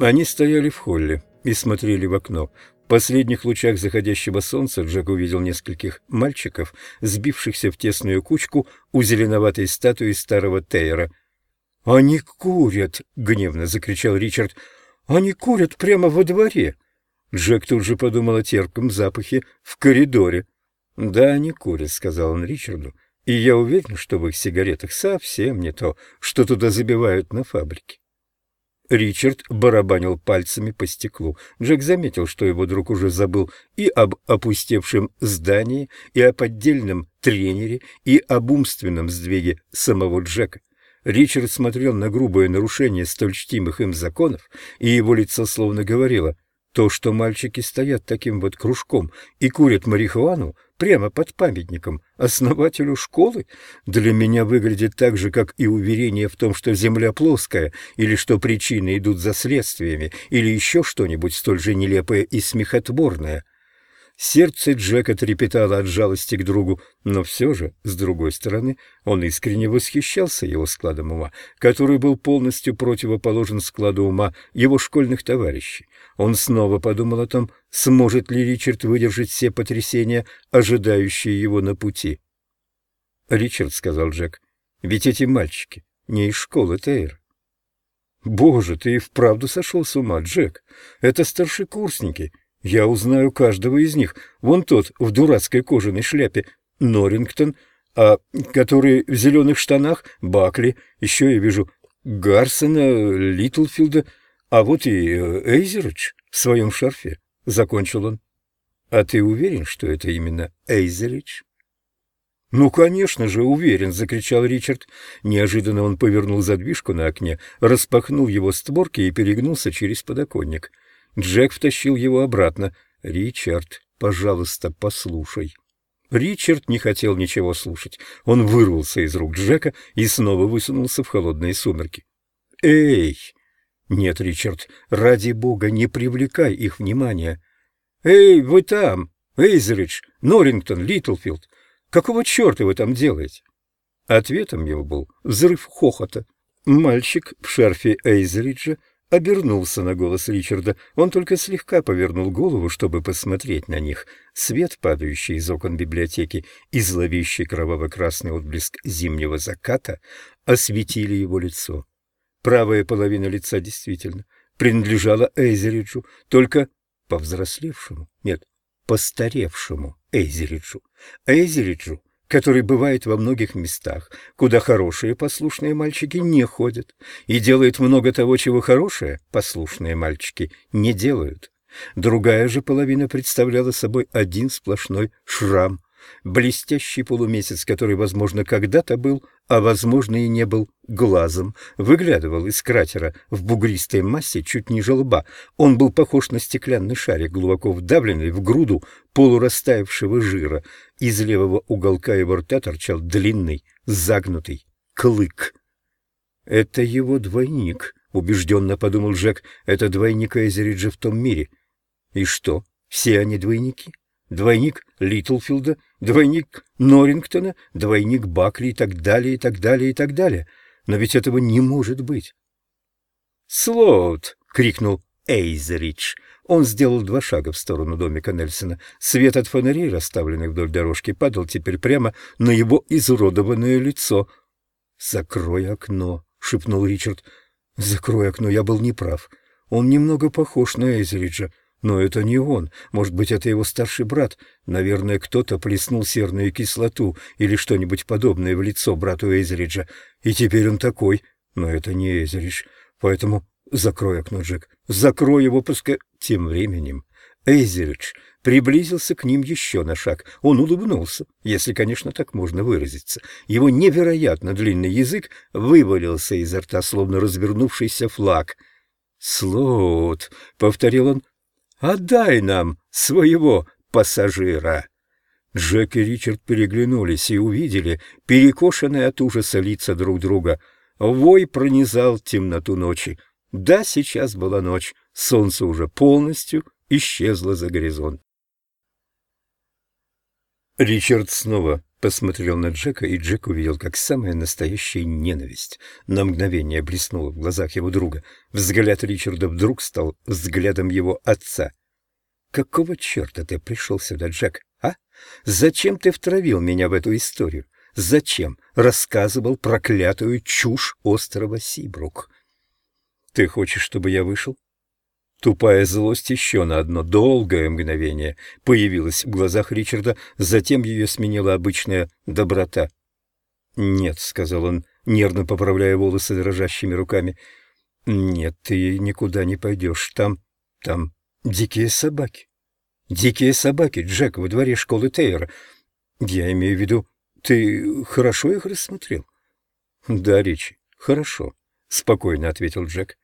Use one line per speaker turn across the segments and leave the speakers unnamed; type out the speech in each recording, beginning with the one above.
Они стояли в холле и смотрели в окно. В последних лучах заходящего солнца Джек увидел нескольких мальчиков, сбившихся в тесную кучку у зеленоватой статуи старого Тейра. «Они курят!» — гневно закричал Ричард. «Они курят прямо во дворе!» Джек тут же подумал о терпком запахе в коридоре. «Да, они курят», — сказал он Ричарду, — «и я уверен, что в их сигаретах совсем не то, что туда забивают на фабрике». Ричард барабанил пальцами по стеклу. Джек заметил, что его друг уже забыл и об опустевшем здании, и о поддельном тренере, и об умственном сдвиге самого Джека. Ричард смотрел на грубое нарушение столь чтимых им законов, и его лицо словно говорило — то, что мальчики стоят таким вот кружком и курят марихуану прямо под памятником основателю школы, для меня выглядит так же, как и уверение в том, что Земля плоская, или что причины идут за следствиями, или еще что-нибудь столь же нелепое и смехотворное. Сердце Джека трепетало от жалости к другу, но все же, с другой стороны, он искренне восхищался его складом ума, который был полностью противоположен складу ума его школьных товарищей. Он снова подумал о том, сможет ли Ричард выдержать все потрясения, ожидающие его на пути. «Ричард», — сказал Джек, — «ведь эти мальчики не из школы Тейр». «Боже, ты и вправду сошел с ума, Джек. Это старшекурсники, я узнаю каждого из них. Вон тот в дурацкой кожаной шляпе — Норрингтон, а который в зеленых штанах — Бакли. Еще я вижу Гарсона, Литлфилда, а вот и э, Эйзеридж в своем шарфе, — закончил он. — А ты уверен, что это именно Эйзеридж? — Ну, конечно же, уверен, — закричал Ричард. Неожиданно он повернул задвижку на окне, распахнул его створки и перегнулся через подоконник. — Джек втащил его обратно. «Ричард, пожалуйста, послушай». Ричард не хотел ничего слушать. Он вырвался из рук Джека и снова высунулся в холодные сумерки. «Эй!» «Нет, Ричард, ради бога, не привлекай их внимания!» «Эй, вы там! Эйзеридж, Норрингтон, Литлфилд! Какого черта вы там делаете?» Ответом его был взрыв хохота. Мальчик в шарфе Эйзериджа обернулся на голос Ричарда. Он только слегка повернул голову, чтобы посмотреть на них. Свет, падающий из окон библиотеки, и зловещий кроваво-красный отблеск зимнего заката осветили его лицо. Правая половина лица действительно принадлежала Эйзериджу, только повзрослевшему, нет, постаревшему Эйзериджу. Эйзериджу который бывает во многих местах, куда хорошие послушные мальчики не ходят, и делает много того, чего хорошие послушные мальчики не делают. Другая же половина представляла собой один сплошной шрам, Блестящий полумесяц, который, возможно, когда-то был, а, возможно, и не был глазом, выглядывал из кратера в бугристой массе чуть ниже лба. Он был похож на стеклянный шарик, глубоко вдавленный в груду полурастаявшего жира. Из левого уголка его рта торчал длинный, загнутый клык. «Это его двойник», — убежденно подумал Джек. «Это двойник Эзериджа в том мире». «И что, все они двойники?» Двойник Литлфилда, двойник Норрингтона, двойник Бакли и так далее, и так далее, и так далее. Но ведь этого не может быть. «Слоут!» — крикнул Эйзеридж. Он сделал два шага в сторону домика Нельсона. Свет от фонарей, расставленных вдоль дорожки, падал теперь прямо на его изуродованное лицо. «Закрой окно!» — шепнул Ричард. «Закрой окно, я был неправ. Он немного похож на Эйзериджа. Но это не он. Может быть, это его старший брат. Наверное, кто-то плеснул серную кислоту или что-нибудь подобное в лицо брату Эйзериджа. И теперь он такой. Но это не Эйзеридж. Поэтому закрой окно, Джек. Закрой его, пускай... Тем временем Эйзеридж приблизился к ним еще на шаг. Он улыбнулся, если, конечно, так можно выразиться. Его невероятно длинный язык вывалился изо рта, словно развернувшийся флаг. «Слоут», — повторил он, Отдай нам своего пассажира!» Джек и Ричард переглянулись и увидели перекошенные от ужаса лица друг друга. Вой пронизал темноту ночи. Да, сейчас была ночь, солнце уже полностью исчезло за горизонт. Ричард снова посмотрел на Джека, и Джек увидел, как самая настоящая ненависть на мгновение блеснула в глазах его друга. Взгляд Ричарда вдруг стал взглядом его отца. «Какого черта ты пришел сюда, Джек, а? Зачем ты втравил меня в эту историю? Зачем рассказывал проклятую чушь острова Сибрук?» «Ты хочешь, чтобы я вышел?» Тупая злость еще на одно долгое мгновение появилась в глазах Ричарда, затем ее сменила обычная доброта. «Нет», — сказал он, нервно поправляя волосы дрожащими руками, — «нет, ты никуда не пойдешь. Там, там дикие собаки. Дикие собаки, Джек, во дворе школы Тейера. Я имею в виду, ты хорошо их рассмотрел?» «Да, Ричи, хорошо», — спокойно ответил Джек.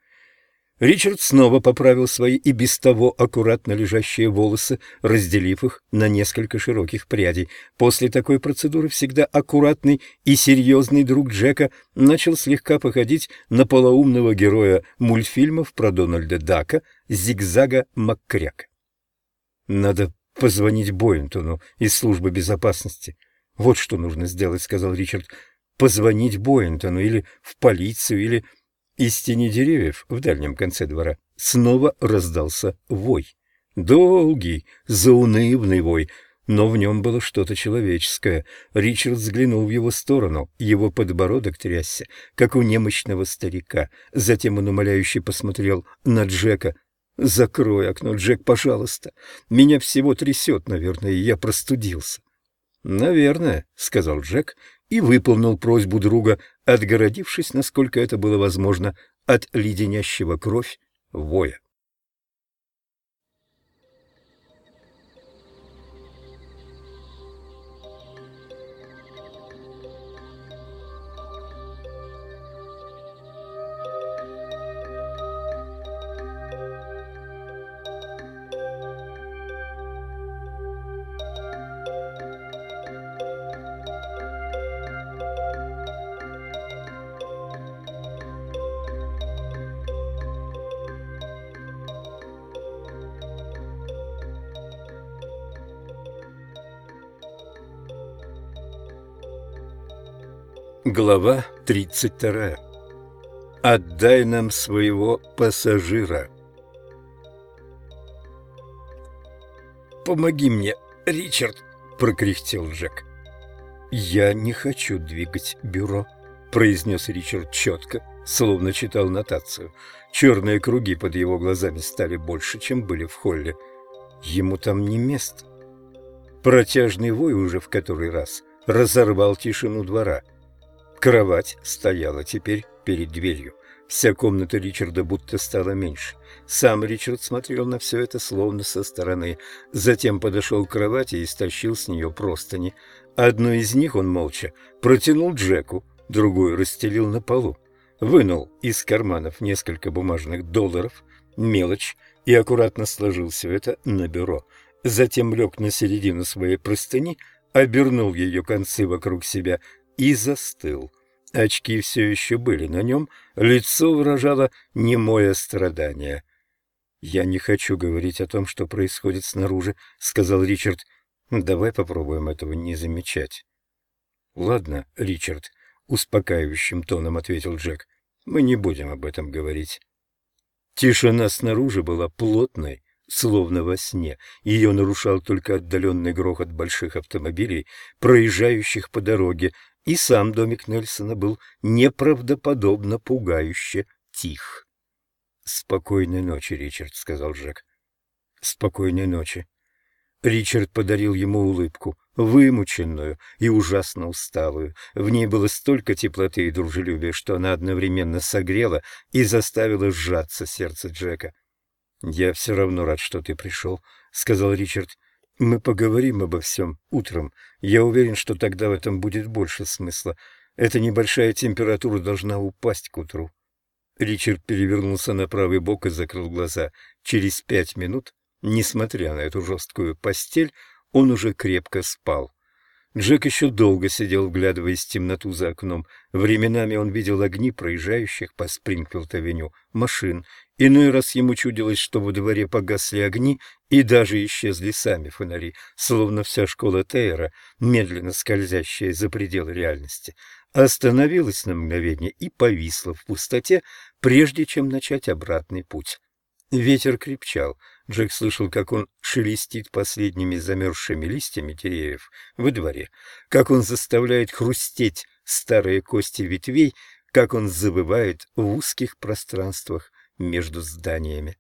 Ричард снова поправил свои и без того аккуратно лежащие волосы, разделив их на несколько широких прядей. После такой процедуры всегда аккуратный и серьезный друг Джека начал слегка походить на полоумного героя мультфильмов про Дональда Дака Зигзага Маккряка. «Надо позвонить Боинтону из службы безопасности. Вот что нужно сделать», — сказал Ричард. «Позвонить Боинтону или в полицию, или из тени деревьев в дальнем конце двора снова раздался вой. Долгий, заунывный вой, но в нем было что-то человеческое. Ричард взглянул в его сторону, его подбородок трясся, как у немощного старика. Затем он умоляюще посмотрел на Джека. «Закрой окно, Джек, пожалуйста. Меня всего трясет, наверное, и я простудился». «Наверное», — сказал Джек и выполнил просьбу друга, отгородившись, насколько это было возможно, от леденящего кровь воя. Глава 32. Отдай нам своего пассажира. «Помоги мне, Ричард!» — прокряхтел Джек. «Я не хочу двигать бюро», — произнес Ричард четко, словно читал нотацию. Черные круги под его глазами стали больше, чем были в холле. Ему там не место. Протяжный вой уже в который раз разорвал тишину двора — Кровать стояла теперь перед дверью. Вся комната Ричарда будто стала меньше. Сам Ричард смотрел на все это словно со стороны. Затем подошел к кровати и стащил с нее простыни. Одну из них он молча протянул Джеку, другую расстелил на полу. Вынул из карманов несколько бумажных долларов, мелочь, и аккуратно сложил все это на бюро. Затем лег на середину своей простыни, обернул ее концы вокруг себя и застыл. Очки все еще были на нем, лицо выражало немое страдание. «Я не хочу говорить о том, что происходит снаружи», — сказал Ричард. «Давай попробуем этого не замечать». «Ладно, Ричард», — успокаивающим тоном ответил Джек. «Мы не будем об этом говорить». Тишина снаружи была плотной, словно во сне. Ее нарушал только отдаленный грохот больших автомобилей, проезжающих по дороге, и сам домик Нельсона был неправдоподобно пугающе тих. «Спокойной ночи, Ричард», — сказал Джек. «Спокойной ночи». Ричард подарил ему улыбку, вымученную и ужасно усталую. В ней было столько теплоты и дружелюбия, что она одновременно согрела и заставила сжаться сердце Джека. «Я все равно рад, что ты пришел», — сказал Ричард. Мы поговорим обо всем утром. Я уверен, что тогда в этом будет больше смысла. Эта небольшая температура должна упасть к утру. Ричард перевернулся на правый бок и закрыл глаза. Через пять минут, несмотря на эту жесткую постель, он уже крепко спал. Джек еще долго сидел, вглядываясь в темноту за окном. Временами он видел огни проезжающих по Спрингфилд-авеню машин. Иной раз ему чудилось, что во дворе погасли огни и даже исчезли сами фонари, словно вся школа Тейера, медленно скользящая за пределы реальности, остановилась на мгновение и повисла в пустоте, прежде чем начать обратный путь. Ветер крепчал. Джек слышал, как он шелестит последними замерзшими листьями деревьев во дворе, как он заставляет хрустеть старые кости ветвей, как он забывает в узких пространствах между зданиями.